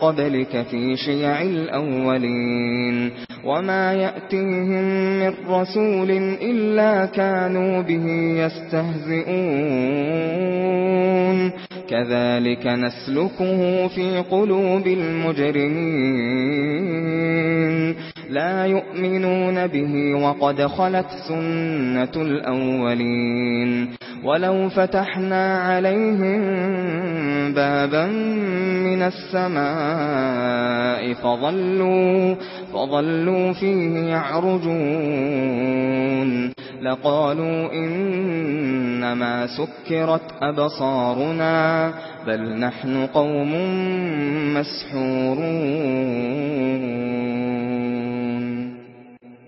قَبْلِكَ فِي شِيَعِ الْأَوَّلِينَ وَمَا يَأْتِيهِمْ مِنْ رَسُولٍ إِلَّا كَانُوا بِهِ يَسْتَهْزِئُونَ كَذَلِكَ نَسْلُكُهُ فِي قُلُوبِ الْمُجْرِمِينَ لَا يُؤْمِنُونَ بِهِ وَقَدْ خَلَتْ سُنَّةُ الْأَوَّلِينَ ولو فتحنا عليهم بابا من السماء فظلوا فظلوا فيه يعرجون. لقالوا إنما سكرت أبصارنا بل نحن قوم مسحورون.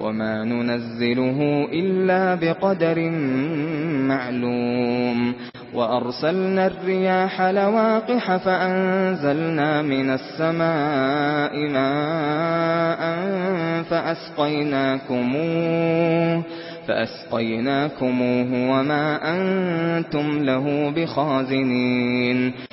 وما ننزله إلا بقدر معلوم وأرسلنا الرياح لواقح فأنزلنا من السماء ماء فأسقيناكموه فَأَسْقَيْنَاكُمُوهُ وَمَا أَنْتُمْ لَهُ بِخَازِنِينَ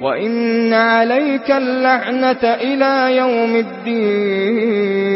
وَإِنَّ عَلَيْكَ اللَّعْنَةَ إِلَى يَوْمِ الدِّينِ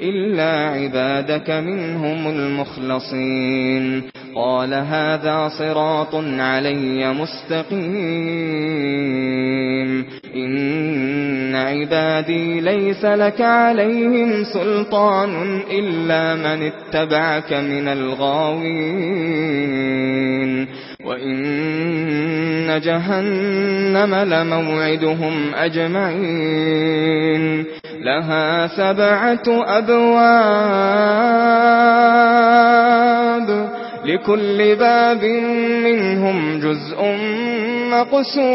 إلا عبادك منهم المخلصين قال هذا صراط علي مستقيم إن عبادي ليس لك عليهم سلطان إلا من اتبعك من الغاوين وَإِنَّ جَهَنَّمَ لَمَوْعِدُهُمْ أَجْمَعِينَ لَهَا سَبْعَةُ أَبْوَابٍ لِكُلِّ بَابٍ مِنْهُمْ جُزْءٌ مَقْسُومٌ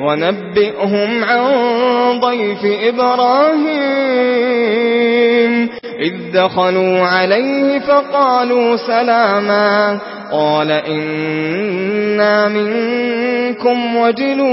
ونبئهم عن ضيف إبراهيم. إذ دخلوا عليه فقالوا سلاما. قال إنا منكم وجلون.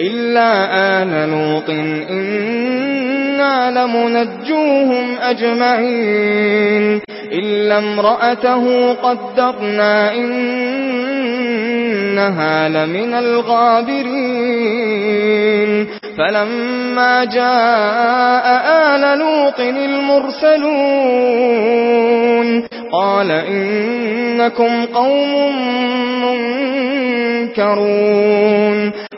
إلا آل نوط إنا لمنجوهم أجمعين إلا امرأته قدرنا إنها لمن الغابرين فلما جاء آل لوط المرسلون قال إنكم قوم منكرون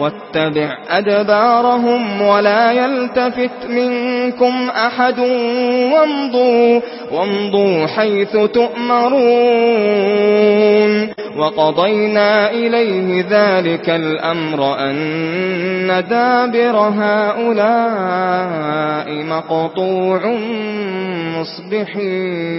واتبع أدبارهم ولا يلتفت منكم أحد وامضوا, وامضوا حيث تؤمرون. وقضينا إليه ذلك الأمر أن دابر هؤلاء مقطوع مصبحين.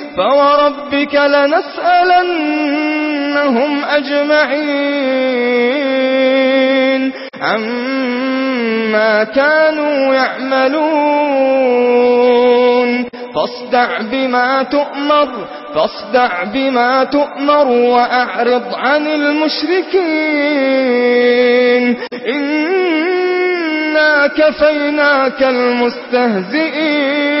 فوربك لنسألنهم أجمعين عما كانوا يعملون فاصدع بما تؤمر فاصدع بما تؤمر وأعرض عن المشركين إنا كفيناك المستهزئين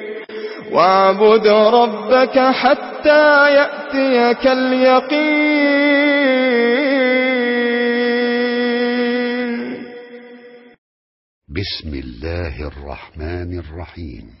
واعبد ربك حتى يأتيك اليقين. بسم الله الرحمن الرحيم.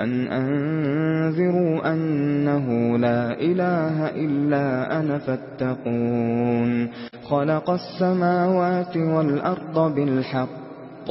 أن أنذروا أنه لا إله إلا أنا فاتقون. خلق السماوات والأرض بالحق.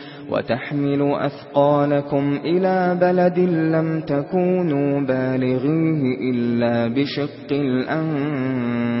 وتحمل أثقالكم إلى بلد لم تكونوا بالغيه إلا بشق الأنفس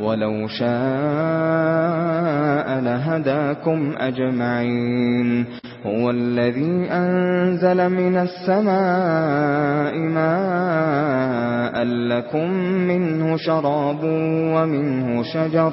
ولو شاء لهداكم أجمعين. هو الذي أنزل من السماء ماء لكم منه شراب ومنه شجر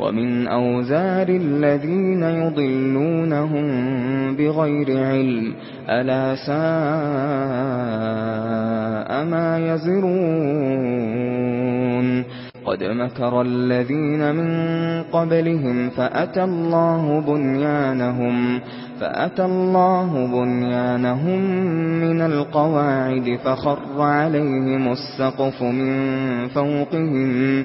ومن أوزار الذين يضلونهم بغير علم ألا ساء ما يزرون. قد مكر الذين من قبلهم فأتى الله بنيانهم فأتى الله بنيانهم من القواعد فخر عليهم السقف من فوقهم.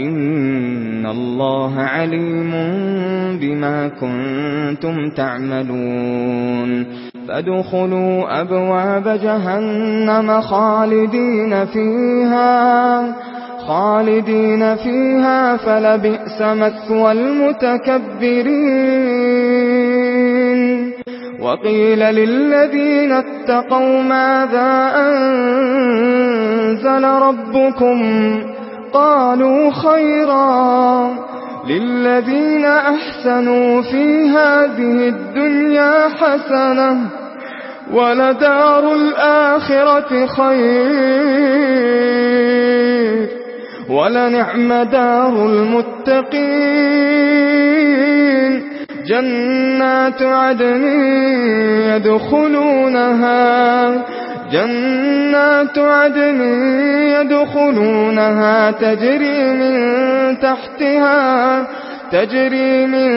إن الله عليم بما كنتم تعملون فادخلوا أبواب جهنم خالدين فيها خالدين فيها فلبئس مثوى المتكبرين وقيل للذين اتقوا ماذا أنزل ربكم قالوا خيرا للذين أحسنوا في هذه الدنيا حسنة ولدار الآخرة خير ولنعم دار المتقين جنات عدن يدخلونها جنات عدن يدخلونها تجري من تحتها تجري من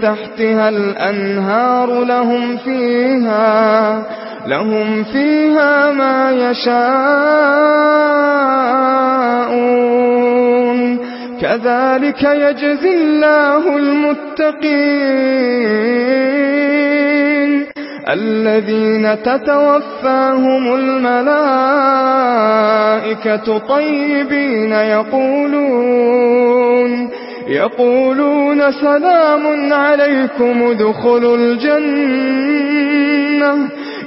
تحتها الأنهار لهم فيها لهم فيها ما يشاءون. كذلك يجزي الله المتقين. الذين تتوفاهم الملائكة طيبين يقولون يقولون سلام عليكم ادخلوا الجنة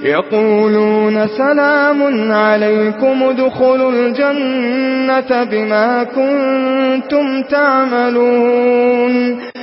يقولون سلام عليكم دخلوا الجنة بما كنتم تعملون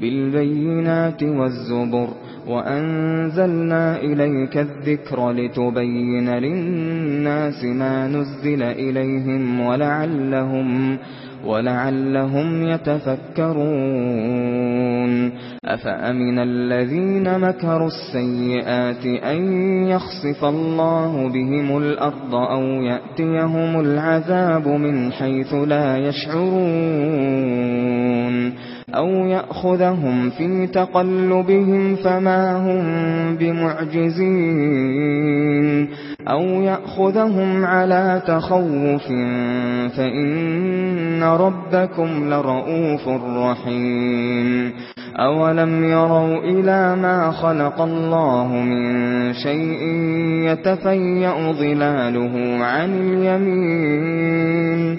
بالبينات والزبر وأنزلنا إليك الذكر لتبين للناس ما نزل إليهم ولعلهم ولعلهم يتفكرون. أفأمن الذين مكروا السيئات أن يخصف الله بهم الأرض أو يأتيهم العذاب من حيث لا يشعرون؟ أَوْ يَأْخُذَهُمْ فِي تَقَلُّبِهِمْ فَمَا هُمْ بِمُعْجِزِينَ أَوْ يَأْخُذَهُمْ عَلَى تَخَوُّفٍ فَإِنَّ رَبَّكُمْ لَرَءُوفٌ رَحِيمٌ أَوَلَمْ يَرَوْا إِلَى مَا خَلَقَ اللَّهُ مِنْ شَيْءٍ يَتَفَيَّأُ ظِلَالُهُ عَنِ الْيَمِينِ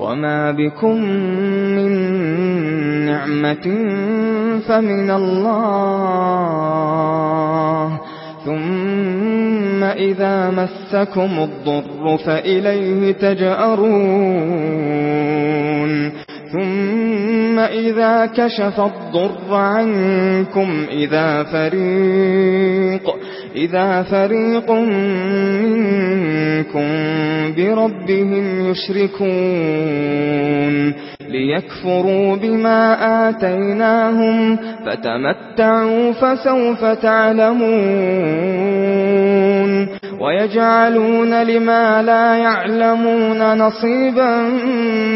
وما بكم من نعمة فمن الله ثم إذا مسكم الضر فإليه تجأرون ثم ثُمَّ إِذَا كَشَفَ الضُّرَّ عَنكُمْ إِذَا فَرِيقٌ إِذَا فَرِيقٌ مِنكُمْ بِرَبِّهِمْ يُشْرِكُونَ. لِيَكْفُرُوا بِمَا آتَيْنَاهُمْ فَتَمَتَّعُوا فَسَوْفَ تَعْلَمُونَ. وَيَجْعَلُونَ لِمَا لَا يَعْلَمُونَ نَصِيبًا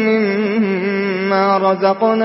مِّمَّا رَزَقْنَاهُمْ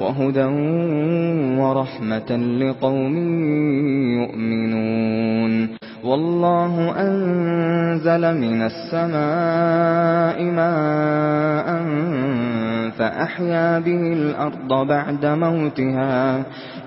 وَهُدًى وَرَحْمَةً لِقَوْمٍ يُؤْمِنُونَ وَاللَّهُ أَنزَلَ مِنَ السَّمَاءِ مَاءً فَأَحْيَا بِهِ الْأَرْضَ بَعْدَ مَوْتِهَا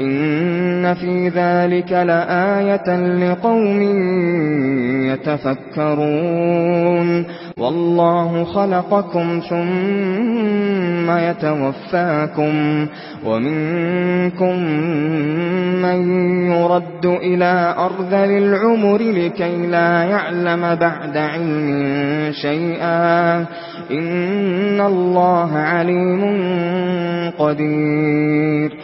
إن في ذلك لآية لقوم يتفكرون والله خلقكم ثم يتوفاكم ومنكم من يرد إلى أرض للعمر لكي لا يعلم بعد علم شيئا إن الله عليم قدير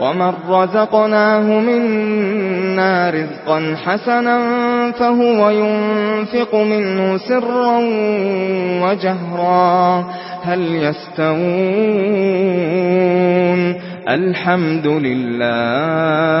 وَمَن رَّزَقْنَاهُ مِنَّا رِزْقًا حَسَنًا فَهُوَ يُنفِقُ مِنْهُ سِرًّا وَجَهْرًا هَلْ يَسْتَوُونَ الْحَمْدُ لِلَّهِ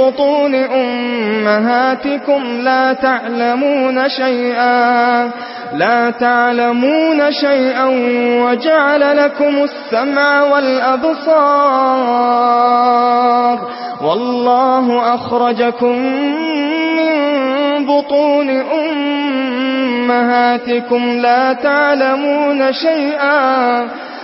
بطون أمهاتكم لا تعلمون شيئا لا تعلمون شيئا وجعل لكم السمع والأبصار. والله أخرجكم من بطون أمهاتكم لا تعلمون شيئا.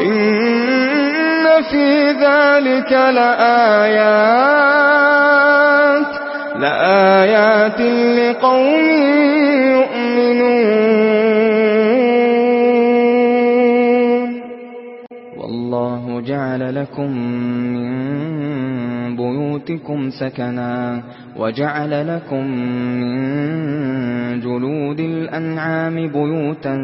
إن في ذلك لآيات لآيات لقوم يؤمنون. والله جعل لكم من بيوتكم سكنا وجعل لكم من جلود الأنعام بيوتا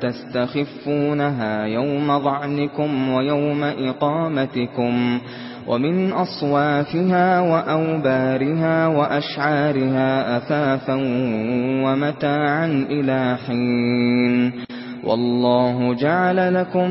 تستخفونها يوم ظَعْنِكُمْ ويوم إقامتكم ومن أصوافها وأوبارها وأشعارها أثاثا ومتاعا إلى حين والله جعل لكم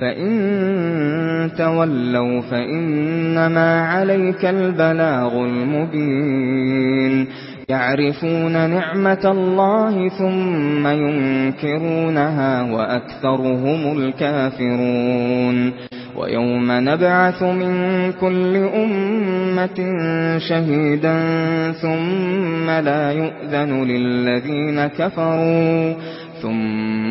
فَإِن تَوَلَّوْا فَإِنَّمَا عَلَيْكَ الْبَلَاغُ الْمُبِينُ يَعْرِفُونَ نِعْمَةَ اللَّهِ ثُمَّ يُنْكِرُونَهَا وَأَكْثَرُهُمُ الْكَافِرُونَ وَيَوْمَ نَبْعَثُ مِنْ كُلِّ أُمَّةٍ شَهِيدًا ثُمَّ لَا يُؤْذَنُ لِلَّذِينَ كَفَرُوا ثُمَّ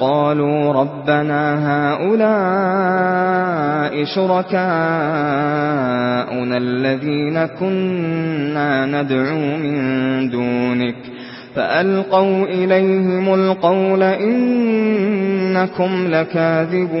قالوا ربنا هؤلاء شركاؤنا الذين كنا ندعو من دونك فألقوا إليهم القول إنكم لكاذبون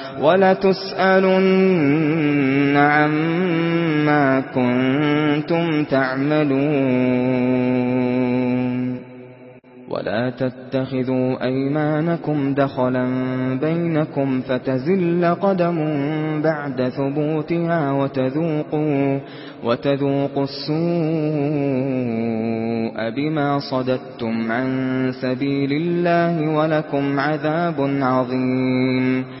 وَلَتُسْأَلُنَّ عَمَّا كُنتُمْ تَعْمَلُونَ. ولا تتخذوا أيمانكم دخلا بينكم فتزل قدم بعد ثبوتها وتذوقوا وتذوقوا السوء بما صددتم عن سبيل الله ولكم عذاب عظيم.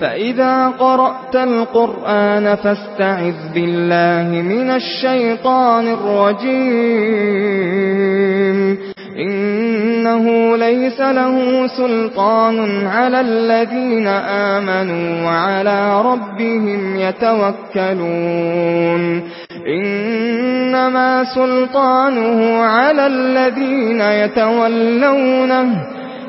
فَإِذَا قَرَأْتَ الْقُرْآنَ فَاسْتَعِذْ بِاللَّهِ مِنَ الشَّيْطَانِ الرَّجِيمِ إِنَّهُ لَيْسَ لَهُ سُلْطَانٌ عَلَى الَّذِينَ آمَنُوا وَعَلَى رَبِّهِمْ يَتَوَكَّلُونَ إِنَّمَا سُلْطَانُهُ عَلَى الَّذِينَ يَتَوَلَّوْنَهُ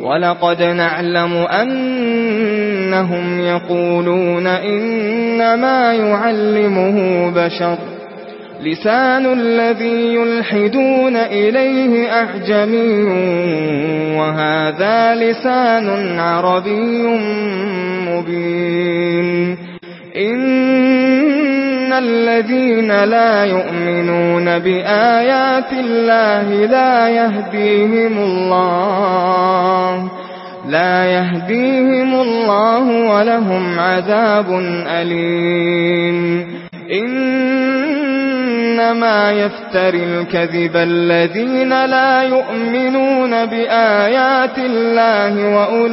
وَلَقَدْ نَعْلَمُ أَنَّهُمْ يَقُولُونَ إِنَّمَا يُعَلِّمُهُ بَشَرٌ لسان الذي يلحدون إليه أعجمي وهذا لسان عربي مبين إن إِنَّ الَّذِينَ لَا يُؤْمِنُونَ بِآيَاتِ اللَّهِ لَا يَهْدِيهِمُ اللَّهُ لَا يَهْدِيهِمُ اللَّهُ وَلَهُمْ عَذَابٌ أَلِيمٌ إِنَّمَا يَفْتَرِي الْكَذِبَ الَّذِينَ لَا يُؤْمِنُونَ بِآيَاتِ اللَّهِ وَأُولَئِكَ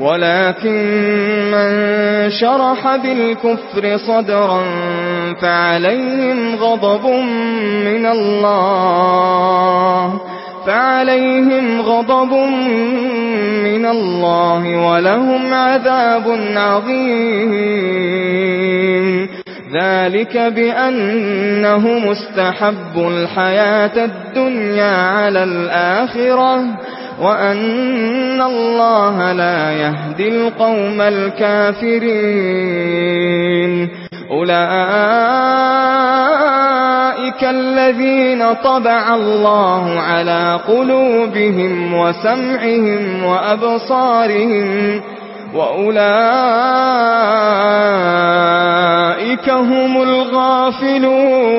ولكن من شرح بالكفر صدرا فعليهم غضب من الله فعليهم غضب من الله ولهم عذاب عظيم ذلك بأنه مستحب الحياة الدنيا على الآخرة وأن الله لا يهدي القوم الكافرين أولئك الذين طبع الله على قلوبهم وسمعهم وأبصارهم وأولئك هم الغافلون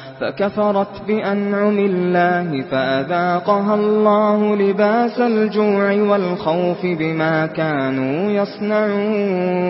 فكفرت بأنعم الله فأذاقها الله لباس الجوع والخوف بما كانوا يصنعون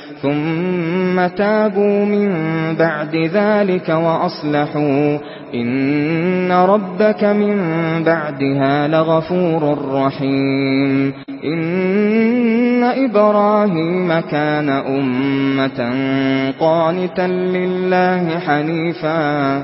ثُمَّ تَابُوا مِن بَعْدِ ذَلِكَ وَأَصْلَحُوا. إِنَّ رَبَّكَ مِن بَعْدِهَا لَغَفُورٌ رَّحِيمٌ. إِنَّ إِبْرَاهِيمَ كَانَ أُمَّةً قَانِتًا لِّلَّهِ حَنِيفًا.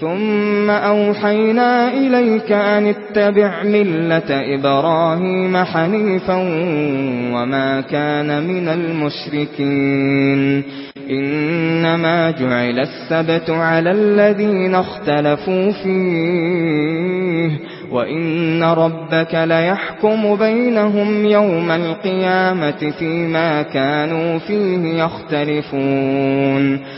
ثُمَّ أَوْحَيْنَا إِلَيْكَ أَنِ اتَّبِعْ مِلَّةَ إِبْرَاهِيمَ حَنِيفًا وَمَا كَانَ مِنَ الْمُشْرِكِينَ. إِنَّمَا جُعِلَ السَّبْتُ عَلَى الَّذِينَ اخْتَلَفُوا فِيهِ وَإِنَّ رَبَّكَ لَيَحْكُمُ بَيْنَهُمْ يَوْمَ الْقِيَامَةِ فِيمَا كَانُوا فِيهِ يَخْتَلِفُونَ.